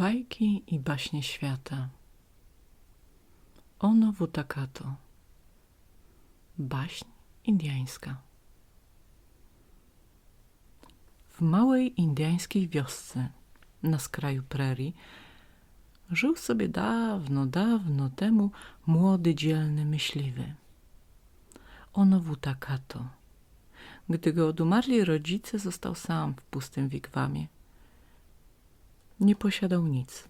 Bajki i baśnie świata Ono Wutakato Baśń indyjska W małej indyjskiej wiosce na skraju prerii żył sobie dawno, dawno temu młody, dzielny myśliwy. Ono Wutakato. Gdy go odumarli rodzice, został sam w pustym wigwamie – nie posiadał nic.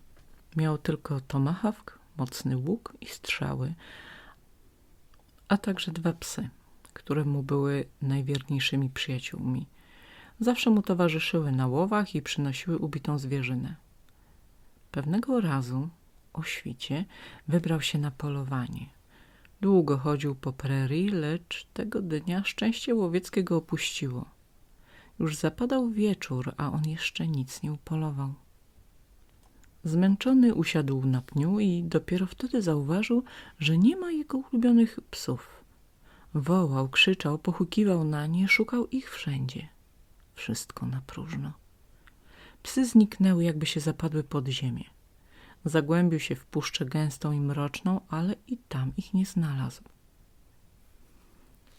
Miał tylko tomahawk, mocny łuk i strzały, a także dwa psy, które mu były najwierniejszymi przyjaciółmi. Zawsze mu towarzyszyły na łowach i przynosiły ubitą zwierzynę. Pewnego razu o świcie wybrał się na polowanie. Długo chodził po prerii, lecz tego dnia szczęście łowieckie go opuściło. Już zapadał wieczór, a on jeszcze nic nie upolował. Zmęczony usiadł na pniu i dopiero wtedy zauważył, że nie ma jego ulubionych psów. Wołał, krzyczał, pochukiwał na nie, szukał ich wszędzie. Wszystko na próżno. Psy zniknęły, jakby się zapadły pod ziemię. Zagłębił się w puszczę gęstą i mroczną, ale i tam ich nie znalazł.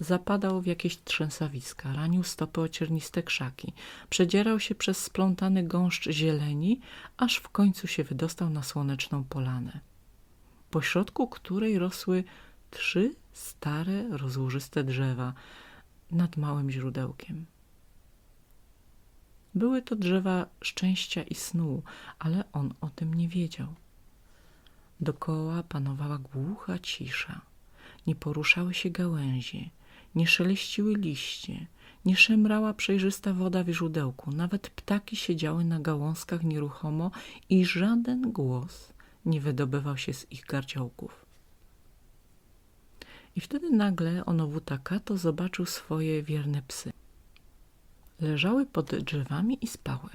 Zapadał w jakieś trzęsawiska, ranił stopy o cierniste krzaki, przedzierał się przez splątany gąszcz zieleni, aż w końcu się wydostał na słoneczną polanę, pośrodku której rosły trzy stare, rozłożyste drzewa nad małym źródełkiem. Były to drzewa szczęścia i snu, ale on o tym nie wiedział. Dokoła panowała głucha cisza. Nie poruszały się gałęzie, nie szeleściły liście, nie szemrała przejrzysta woda w źródełku, nawet ptaki siedziały na gałązkach nieruchomo i żaden głos nie wydobywał się z ich gardziołków. I wtedy nagle Onowutakato zobaczył swoje wierne psy. Leżały pod drzewami i spały.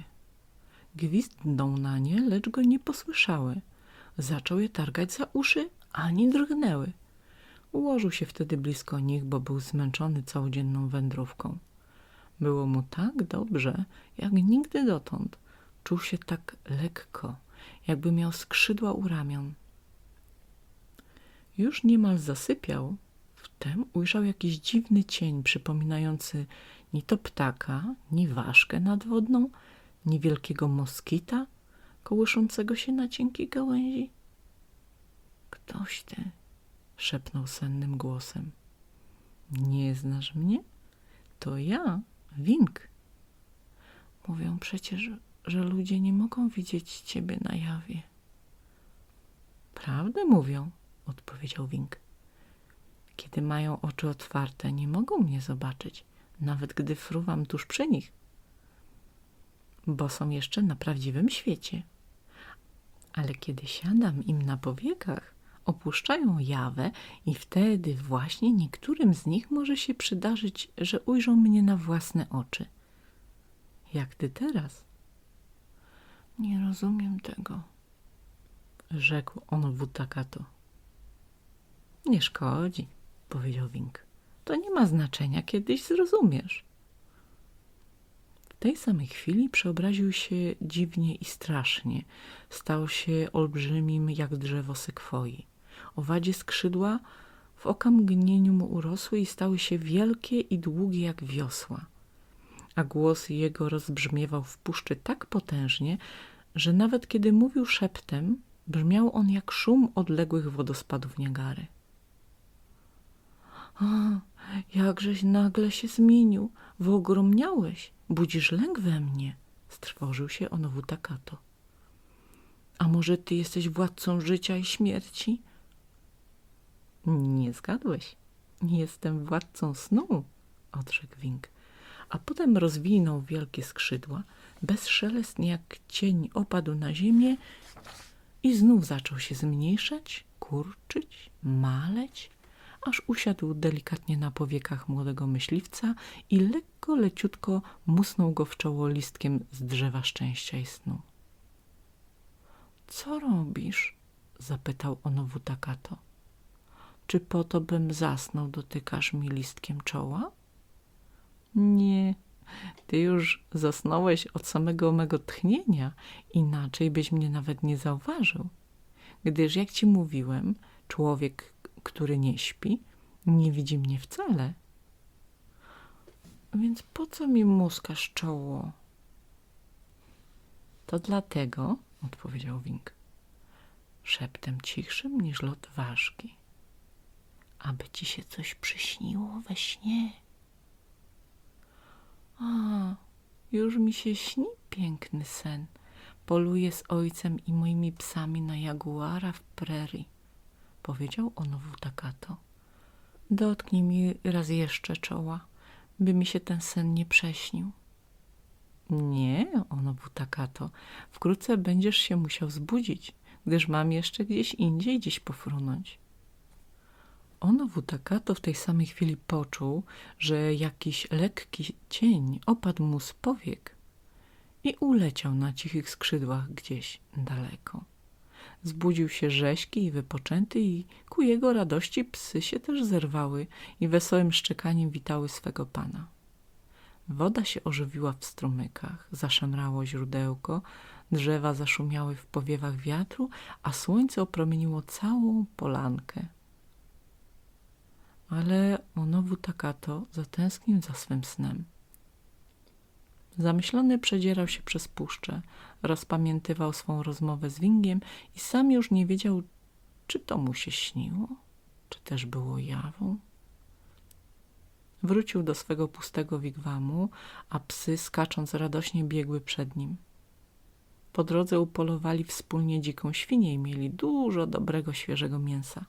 Gwizdnął na nie, lecz go nie posłyszały. Zaczął je targać za uszy, ani drgnęły. Ułożył się wtedy blisko nich, bo był zmęczony całodzienną wędrówką. Było mu tak dobrze, jak nigdy dotąd. Czuł się tak lekko, jakby miał skrzydła u ramion. Już niemal zasypiał, wtem ujrzał jakiś dziwny cień przypominający ni to ptaka, ni ważkę nadwodną, ni wielkiego moskita kołyszącego się na cienkiej gałęzi. Ktoś ty, szepnął sennym głosem. Nie znasz mnie? To ja, Wink. Mówią przecież, że ludzie nie mogą widzieć ciebie na jawie. Prawdę mówią, odpowiedział Wink. Kiedy mają oczy otwarte, nie mogą mnie zobaczyć, nawet gdy fruwam tuż przy nich, bo są jeszcze na prawdziwym świecie. Ale kiedy siadam im na powiekach, opuszczają jawę i wtedy właśnie niektórym z nich może się przydarzyć, że ujrzą mnie na własne oczy. Jak ty teraz? Nie rozumiem tego, rzekł on Wutakato. Nie szkodzi, powiedział Wink. To nie ma znaczenia, kiedyś zrozumiesz. W tej samej chwili przeobraził się dziwnie i strasznie. Stał się olbrzymim jak drzewo sekwoi. Owadzie skrzydła w okamgnieniu mu urosły i stały się wielkie i długie jak wiosła. A głos jego rozbrzmiewał w puszczy tak potężnie, że nawet kiedy mówił szeptem, brzmiał on jak szum odległych wodospadów Niagary. Jakżeś nagle się zmienił, wyogromniałeś, budzisz lęk we mnie, strwożył się Onowu Takato. A może ty jesteś władcą życia i śmierci? Nie zgadłeś. Jestem władcą snu, odrzekł Wink. A potem rozwinął wielkie skrzydła, bezszelestnie jak cień opadł na ziemię i znów zaczął się zmniejszać, kurczyć, maleć, aż usiadł delikatnie na powiekach młodego myśliwca i lekko, leciutko musnął go w czoło listkiem z drzewa szczęścia i snu. – Co robisz? – zapytał Onowu Takato. Czy po to bym zasnął, dotykasz mi listkiem czoła? Nie, ty już zasnąłeś od samego mego tchnienia, inaczej byś mnie nawet nie zauważył. Gdyż, jak ci mówiłem, człowiek, który nie śpi, nie widzi mnie wcale. Więc po co mi muskasz czoło? To dlatego, odpowiedział Wink, szeptem cichszym niż lot ważki, aby ci się coś przyśniło we śnie. A, już mi się śni piękny sen. Poluję z ojcem i moimi psami na jaguara w prerii, powiedział onowu Takato. Dotknij mi raz jeszcze czoła, by mi się ten sen nie prześnił. Nie, onowu Takato, wkrótce będziesz się musiał zbudzić, gdyż mam jeszcze gdzieś indziej dziś pofrunąć. Ono Wutakato w tej samej chwili poczuł, że jakiś lekki cień opadł mu z powiek i uleciał na cichych skrzydłach gdzieś daleko. Zbudził się rześki i wypoczęty i ku jego radości psy się też zerwały i wesołym szczekaniem witały swego pana. Woda się ożywiła w strumykach, zaszemrało źródełko, drzewa zaszumiały w powiewach wiatru, a słońce opromieniło całą polankę ale Onowu Takato zatęsknił za swym snem. Zamyślony przedzierał się przez puszczę, rozpamiętywał swą rozmowę z Wingiem i sam już nie wiedział, czy to mu się śniło, czy też było jawą. Wrócił do swego pustego wigwamu, a psy skacząc radośnie biegły przed nim. Po drodze upolowali wspólnie dziką świnię i mieli dużo dobrego, świeżego mięsa.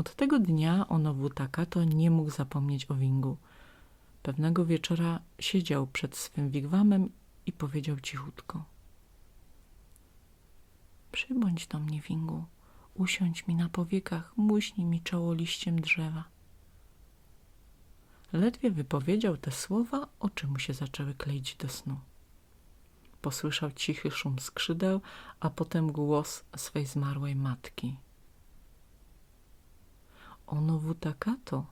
Od tego dnia Onowu Takato nie mógł zapomnieć o Wingu. Pewnego wieczora siedział przed swym wigwamem i powiedział cichutko. Przybądź do mnie, Wingu, usiądź mi na powiekach, muśnij mi czoło liściem drzewa. Ledwie wypowiedział te słowa, oczy mu się zaczęły kleić do snu. Posłyszał cichy szum skrzydeł, a potem głos swej zmarłej matki – Onowu Takato,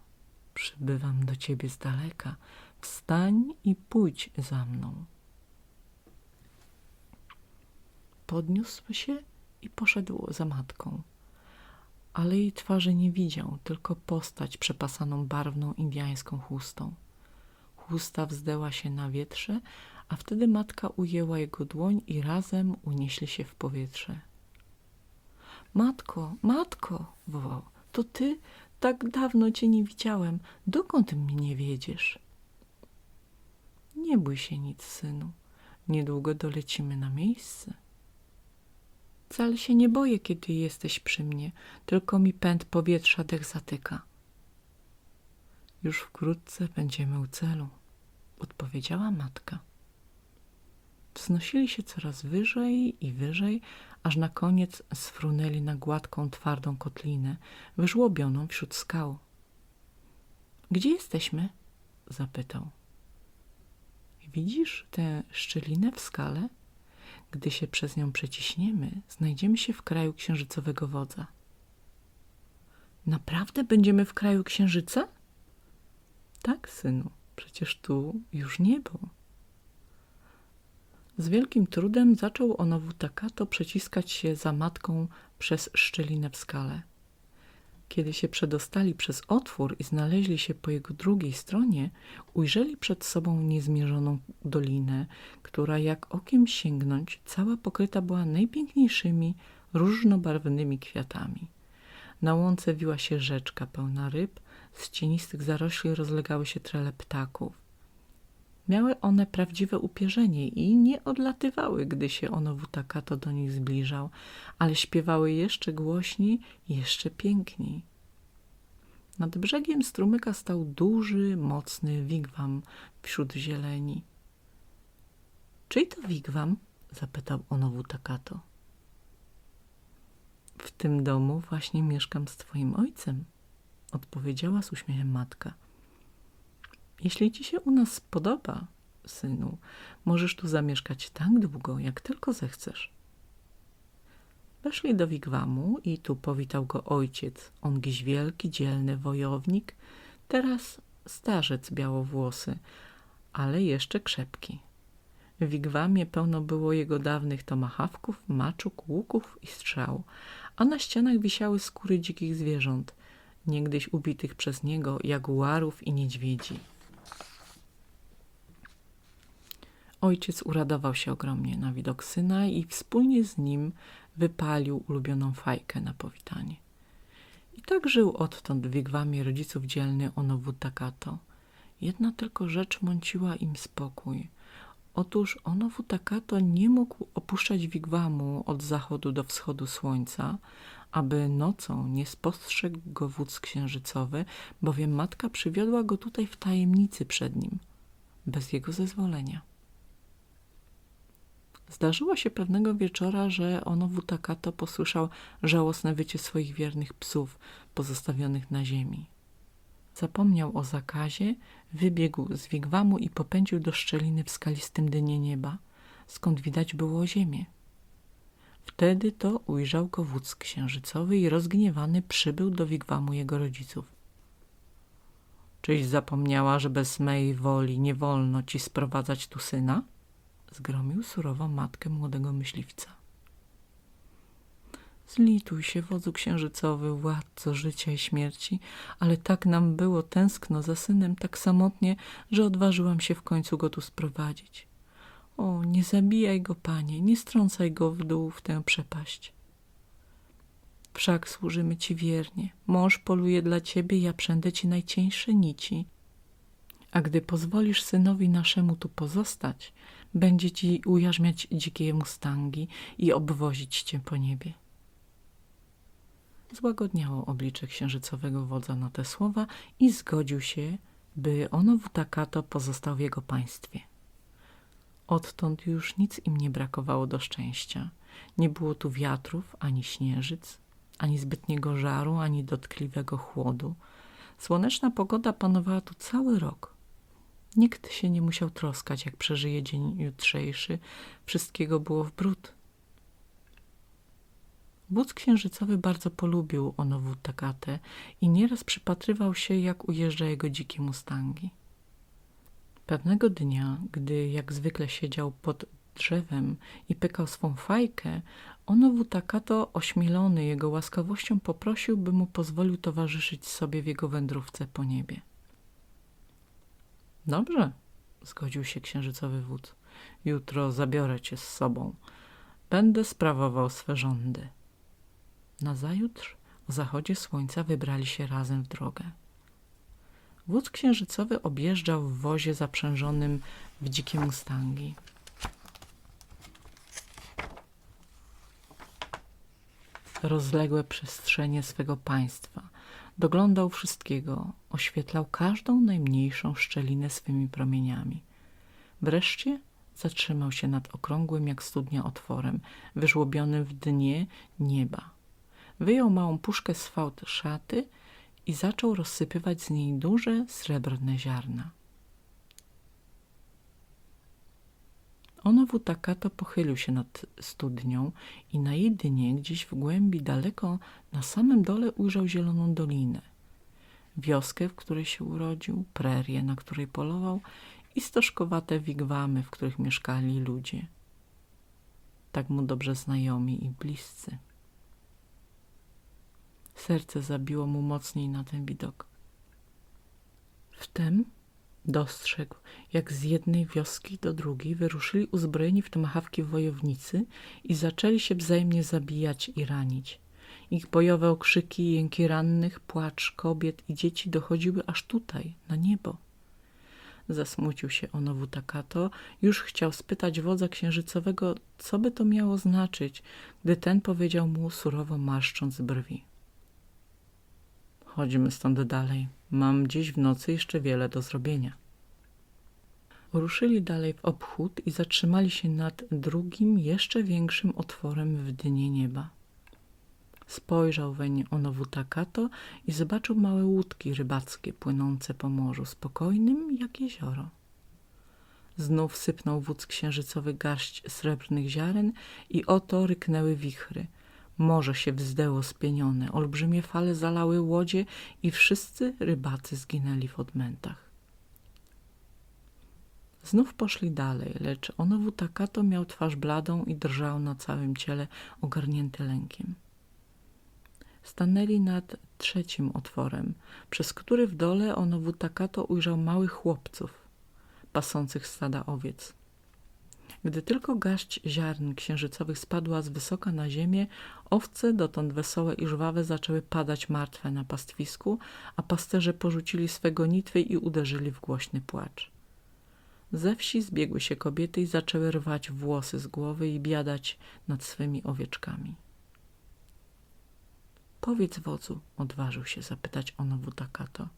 przybywam do ciebie z daleka. Wstań i pójdź za mną. Podniósł się i poszedł za matką. Ale jej twarzy nie widział, tylko postać przepasaną barwną indiańską chustą. Chusta wzdęła się na wietrze, a wtedy matka ujęła jego dłoń i razem unieśli się w powietrze. Matko, matko, wołał, to ty, tak dawno cię nie widziałem. Dokąd mnie wiedziesz? Nie bój się nic, synu. Niedługo dolecimy na miejsce. Wcale się nie boję, kiedy jesteś przy mnie, tylko mi pęd powietrza dech zatyka. Już wkrótce będziemy u celu, odpowiedziała matka. Wznosili się coraz wyżej i wyżej, aż na koniec sfrunęli na gładką, twardą kotlinę, wyżłobioną wśród skał. Gdzie jesteśmy? zapytał. Widzisz tę szczelinę w skale? Gdy się przez nią przeciśniemy, znajdziemy się w kraju księżycowego wodza. Naprawdę będziemy w kraju księżyca? Tak, synu, przecież tu już niebo. Z wielkim trudem zaczął onowu Takato przeciskać się za matką przez szczelinę w skale. Kiedy się przedostali przez otwór i znaleźli się po jego drugiej stronie, ujrzeli przed sobą niezmierzoną dolinę, która jak okiem sięgnąć cała pokryta była najpiękniejszymi, różnobarwnymi kwiatami. Na łące wiła się rzeczka pełna ryb, z cienistych zarośli rozlegały się trele ptaków. Miały one prawdziwe upierzenie i nie odlatywały, gdy się ono Wutakato do nich zbliżał, ale śpiewały jeszcze głośniej, jeszcze piękniej. Nad brzegiem strumyka stał duży, mocny wigwam wśród zieleni. – Czyj to wigwam? – zapytał ono Wutakato. – W tym domu właśnie mieszkam z twoim ojcem – odpowiedziała z uśmiechem matka – jeśli ci się u nas podoba, synu, możesz tu zamieszkać tak długo, jak tylko zechcesz. Weszli do wigwamu i tu powitał go ojciec, on wielki, dzielny wojownik, teraz starzec białowłosy, ale jeszcze krzepki. W wigwamie pełno było jego dawnych tomahawków, maczuk, łuków i strzał, a na ścianach wisiały skóry dzikich zwierząt, niegdyś ubitych przez niego jaguarów i niedźwiedzi. Ojciec uradował się ogromnie na widok syna i wspólnie z nim wypalił ulubioną fajkę na powitanie. I tak żył odtąd w wigwamie rodziców dzielny Onowu Takato. Jedna tylko rzecz mąciła im spokój. Otóż Onowu Takato nie mógł opuszczać wigwamu od zachodu do wschodu słońca, aby nocą nie spostrzegł go wódz księżycowy, bowiem matka przywiodła go tutaj w tajemnicy przed nim, bez jego zezwolenia. Zdarzyło się pewnego wieczora, że Onowu Takato posłyszał żałosne wycie swoich wiernych psów pozostawionych na ziemi. Zapomniał o zakazie, wybiegł z wigwamu i popędził do szczeliny w skalistym dnie nieba, skąd widać było ziemię. Wtedy to ujrzał go wódz księżycowy i rozgniewany przybył do wigwamu jego rodziców. Czyś zapomniała, że bez mej woli nie wolno ci sprowadzać tu syna? Zgromił surowo matkę młodego myśliwca. Zlituj się, wodzu księżycowy, władco życia i śmierci, ale tak nam było tęskno za synem tak samotnie, że odważyłam się w końcu go tu sprowadzić. O, nie zabijaj go, panie, nie strącaj go w dół w tę przepaść. Wszak służymy ci wiernie. Mąż poluje dla ciebie, ja przędę ci najcieńsze nici. A gdy pozwolisz synowi naszemu tu pozostać, będzie ci ujarzmiać dzikie mustangi i obwozić cię po niebie. Złagodniało oblicze księżycowego wodza na te słowa i zgodził się, by ono Takato pozostał w jego państwie. Odtąd już nic im nie brakowało do szczęścia. Nie było tu wiatrów, ani śnieżyc, ani zbytniego żaru, ani dotkliwego chłodu. Słoneczna pogoda panowała tu cały rok. Nikt się nie musiał troskać, jak przeżyje dzień jutrzejszy. Wszystkiego było w bród. Wódz księżycowy bardzo polubił Onowu Takatę i nieraz przypatrywał się, jak ujeżdża jego dzikie mustangi. Pewnego dnia, gdy jak zwykle siedział pod drzewem i pykał swą fajkę, Onowu Takato, ośmielony jego łaskawością, poprosił, by mu pozwolił towarzyszyć sobie w jego wędrówce po niebie. Dobrze, zgodził się księżycowy wódz. Jutro zabiorę cię z sobą. Będę sprawował swe rządy. Nazajutrz o zachodzie słońca wybrali się razem w drogę. Wódz księżycowy objeżdżał w wozie zaprzężonym w dzikie mustangi. Rozległe przestrzenie swego państwa. Doglądał wszystkiego, oświetlał każdą najmniejszą szczelinę swymi promieniami. Wreszcie zatrzymał się nad okrągłym jak studnia otworem, wyżłobionym w dnie nieba. Wyjął małą puszkę z fałd szaty i zaczął rozsypywać z niej duże, srebrne ziarna. Onowu Takato pochylił się nad studnią i na jej dnie, gdzieś w głębi, daleko, na samym dole ujrzał zieloną dolinę. Wioskę, w której się urodził, prerię, na której polował i stożkowate wigwamy, w których mieszkali ludzie. Tak mu dobrze znajomi i bliscy. Serce zabiło mu mocniej na ten widok. Wtem dostrzegł, jak z jednej wioski do drugiej wyruszyli uzbrojeni w tomahawki wojownicy i zaczęli się wzajemnie zabijać i ranić. Ich bojowe okrzyki, jęki rannych, płacz kobiet i dzieci dochodziły aż tutaj, na niebo. Zasmucił się Onowu Takato, już chciał spytać wodza księżycowego, co by to miało znaczyć, gdy ten powiedział mu surowo marszcząc brwi. Chodźmy stąd dalej. Mam dziś w nocy jeszcze wiele do zrobienia. Ruszyli dalej w obchód i zatrzymali się nad drugim, jeszcze większym otworem w dnie nieba. Spojrzał weń Onowu Takato i zobaczył małe łódki rybackie płynące po morzu, spokojnym jak jezioro. Znów sypnął wódz księżycowy garść srebrnych ziaren i oto ryknęły wichry – Morze się wzdęło spienione, olbrzymie fale zalały łodzie i wszyscy rybacy zginęli w odmętach. Znów poszli dalej, lecz Onowu Takato miał twarz bladą i drżał na całym ciele, ogarnięty lękiem. Stanęli nad trzecim otworem, przez który w dole Onowu Takato ujrzał małych chłopców, pasących stada owiec. Gdy tylko garść ziarn księżycowych spadła z wysoka na ziemię, owce, dotąd wesołe i żwawe, zaczęły padać martwe na pastwisku, a pasterze porzucili swe gonitwy i uderzyli w głośny płacz. Ze wsi zbiegły się kobiety i zaczęły rwać włosy z głowy i biadać nad swymi owieczkami. Powiedz wodzu, odważył się zapytać Onowu Takato.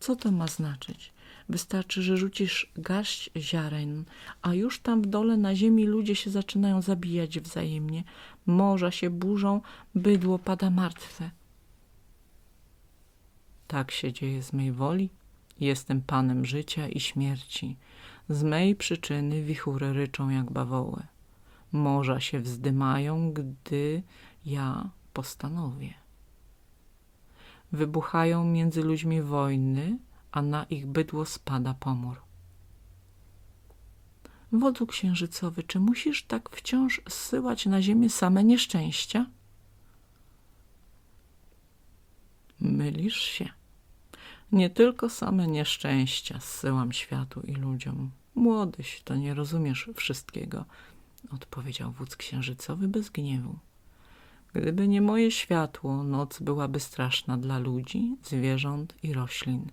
Co to ma znaczyć? Wystarczy, że rzucisz garść ziaren, a już tam w dole na ziemi ludzie się zaczynają zabijać wzajemnie. Morza się burzą, bydło pada martwe. Tak się dzieje z mej woli. Jestem panem życia i śmierci. Z mej przyczyny wichury ryczą jak bawoły. Morza się wzdymają, gdy ja postanowię. Wybuchają między ludźmi wojny, a na ich bydło spada pomór. Wodzu księżycowy, czy musisz tak wciąż zsyłać na ziemię same nieszczęścia? Mylisz się. Nie tylko same nieszczęścia zsyłam światu i ludziom. Młodyś, to nie rozumiesz wszystkiego, odpowiedział wódz księżycowy bez gniewu. Gdyby nie moje światło, noc byłaby straszna dla ludzi, zwierząt i roślin.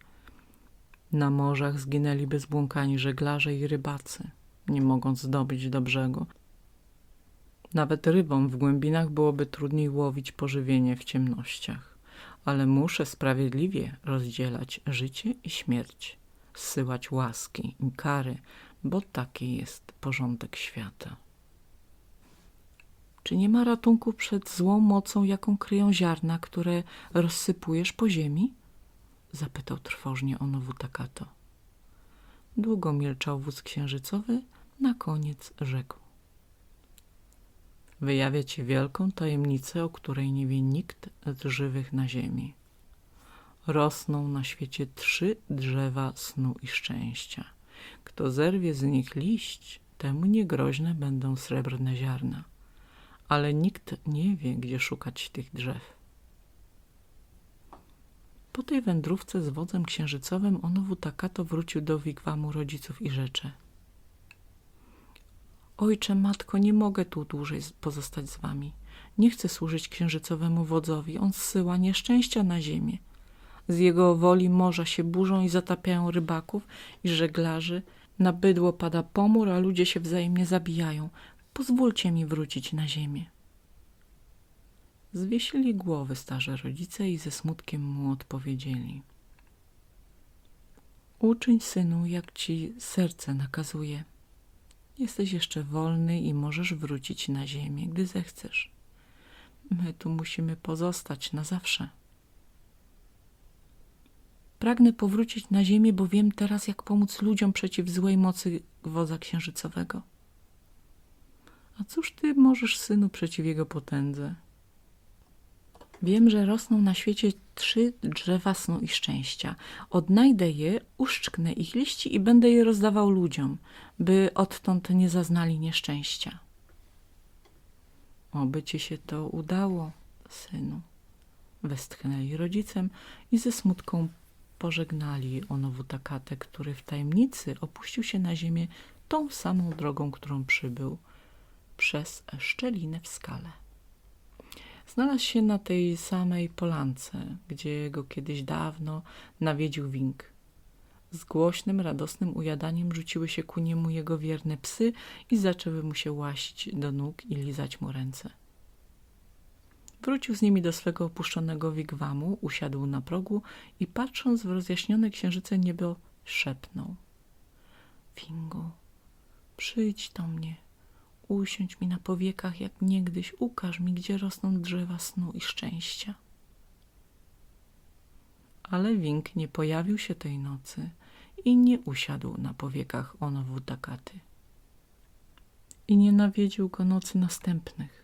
Na morzach zginęliby zbłąkani żeglarze i rybacy, nie mogąc zdobyć do brzegu. Nawet rybom w głębinach byłoby trudniej łowić pożywienie w ciemnościach, ale muszę sprawiedliwie rozdzielać życie i śmierć, zsyłać łaski i kary, bo taki jest porządek świata. Czy nie ma ratunku przed złą mocą, jaką kryją ziarna, które rozsypujesz po ziemi? Zapytał trwożnie Onowu Takato. Długo milczał wóz księżycowy, na koniec rzekł. Wyjawia ci wielką tajemnicę, o której nie wie nikt z żywych na ziemi. Rosną na świecie trzy drzewa snu i szczęścia. Kto zerwie z nich liść, temu niegroźne będą srebrne ziarna ale nikt nie wie, gdzie szukać tych drzew. Po tej wędrówce z wodzem księżycowym Onowu Takato wrócił do wigwamu rodziców i rzeczy. Ojcze, matko, nie mogę tu dłużej pozostać z wami. Nie chcę służyć księżycowemu wodzowi. On zsyła nieszczęścia na ziemię. Z jego woli morza się burzą i zatapiają rybaków i żeglarzy. Na bydło pada pomór, a ludzie się wzajemnie zabijają. Pozwólcie mi wrócić na ziemię. Zwiesili głowy starzy rodzice i ze smutkiem mu odpowiedzieli. Uczyń, synu, jak ci serce nakazuje. Jesteś jeszcze wolny i możesz wrócić na ziemię, gdy zechcesz. My tu musimy pozostać na zawsze. Pragnę powrócić na ziemię, bo wiem teraz, jak pomóc ludziom przeciw złej mocy wodza księżycowego. A cóż ty możesz, synu, przeciw jego potędze? Wiem, że rosną na świecie trzy drzewa snu i szczęścia. Odnajdę je, uszczknę ich liści i będę je rozdawał ludziom, by odtąd nie zaznali nieszczęścia. Oby ci się to udało, synu. Westchnęli rodzicem i ze smutką pożegnali Onowu Takatę, który w tajemnicy opuścił się na ziemię tą samą drogą, którą przybył – przez szczelinę w skale. Znalazł się na tej samej polance, gdzie go kiedyś dawno nawiedził Wink. Z głośnym, radosnym ujadaniem rzuciły się ku niemu jego wierne psy i zaczęły mu się łaść do nóg i lizać mu ręce. Wrócił z nimi do swego opuszczonego wigwamu, usiadł na progu i patrząc w rozjaśnione księżyce niebo, szepnął. Wingu, przyjdź do mnie, Usiądź mi na powiekach jak niegdyś, ukaż mi, gdzie rosną drzewa snu i szczęścia. Ale Wink nie pojawił się tej nocy i nie usiadł na powiekach Onowu Takaty. I nie nawiedził go nocy następnych.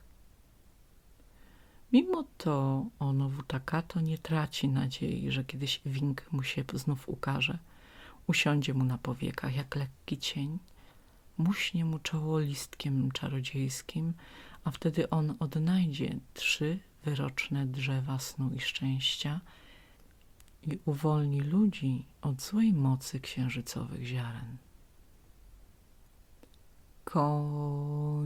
Mimo to Onowu Takato nie traci nadziei, że kiedyś Wink mu się znów ukaże. usiądzie mu na powiekach jak lekki cień, muśnie mu czoło listkiem czarodziejskim, a wtedy on odnajdzie trzy wyroczne drzewa snu i szczęścia i uwolni ludzi od złej mocy księżycowych ziaren. Ko